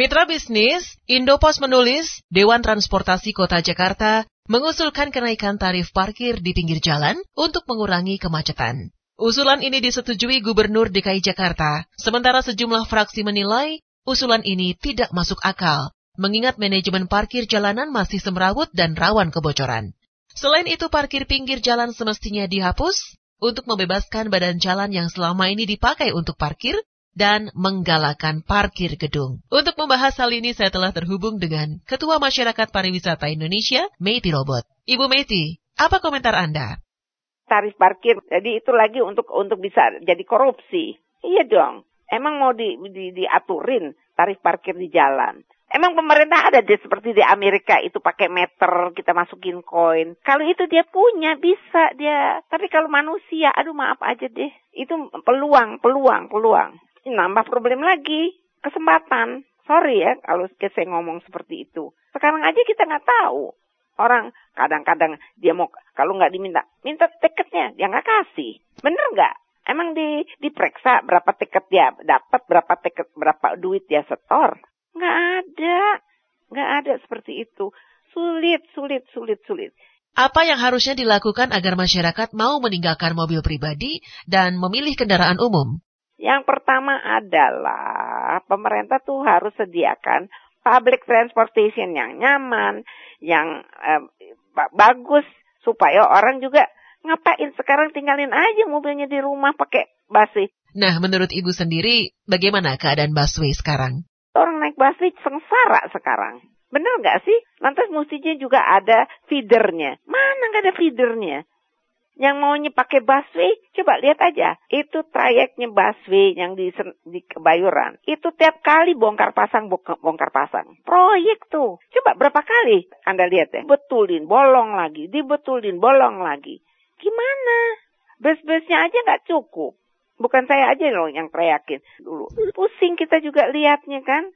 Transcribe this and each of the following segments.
Mitra bisnis, Indopos menulis, Dewan Transportasi Kota Jakarta mengusulkan kenaikan tarif parkir di pinggir jalan untuk mengurangi kemacetan. Usulan ini disetujui Gubernur DKI Jakarta, sementara sejumlah fraksi menilai usulan ini tidak masuk akal, mengingat manajemen parkir jalanan masih semrawut dan rawan kebocoran. Selain itu, parkir pinggir jalan semestinya dihapus untuk membebaskan badan jalan yang selama ini dipakai untuk parkir dan menggalakkan parkir gedung. Untuk membahas hal ini saya telah terhubung dengan Ketua Masyarakat Pariwisata Indonesia, Meiti Robot. Ibu Meiti, apa komentar Anda? Tarif parkir, jadi itu lagi untuk untuk bisa jadi korupsi. Iya dong. Emang mau di, di, diaturin tarif parkir di jalan. Emang pemerintah ada deh seperti di Amerika itu pakai meter kita masukin koin. Kalau itu dia punya bisa dia. Tapi kalau manusia, aduh maaf aja deh. Itu peluang, peluang, peluang nambah problem lagi, kesempatan. Sorry ya kalau saya ngomong seperti itu. Sekarang aja kita nggak tahu. Orang kadang-kadang dia mau kalau nggak diminta, minta tiketnya dia nggak kasih. Bener nggak? Emang di diperiksa berapa tiket dia dapat, berapa tiket, berapa duit dia setor? Nggak ada, nggak ada seperti itu. Sulit, sulit, sulit, sulit. Apa yang harusnya dilakukan agar masyarakat mau meninggalkan mobil pribadi dan memilih kendaraan umum? Yang pertama adalah pemerintah tuh harus sediakan public transportation yang nyaman, yang eh, bagus supaya orang juga ngapain sekarang tinggalin aja mobilnya di rumah pakai busway. Nah, menurut Ibu sendiri, bagaimana keadaan busway sekarang? Orang naik busway sengsara sekarang. Bener nggak sih? Lantas mestinya juga ada feedernya. Mana nggak ada feedernya? Yang maunya pakai busway, coba lihat aja. Itu trayeknya busway yang di, di Kebayuran. Itu tiap kali bongkar pasang, bongkar pasang. Proyek tuh. Coba berapa kali Anda lihat ya. Betulin, bolong lagi. Dibetulin, bolong lagi. Gimana? Bus-busnya aja nggak cukup. Bukan saya aja loh yang teriakin dulu. Pusing kita juga lihatnya kan.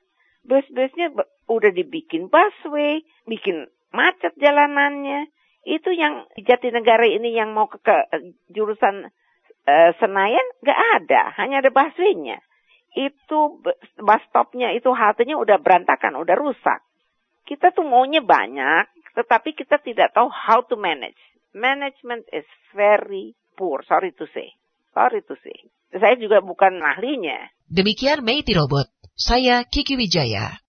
Bus-busnya udah dibikin busway, bikin macet jalanannya itu yang Jatinegara ini yang mau ke, ke jurusan uh, Senayan nggak ada, hanya ada busway-nya. Itu bus stopnya itu haltenya udah berantakan, udah rusak. Kita tuh maunya banyak, tetapi kita tidak tahu how to manage. Management is very poor, sorry to say. Sorry to say. Saya juga bukan ahlinya. Demikian Meiti Robot. Saya Kiki Wijaya.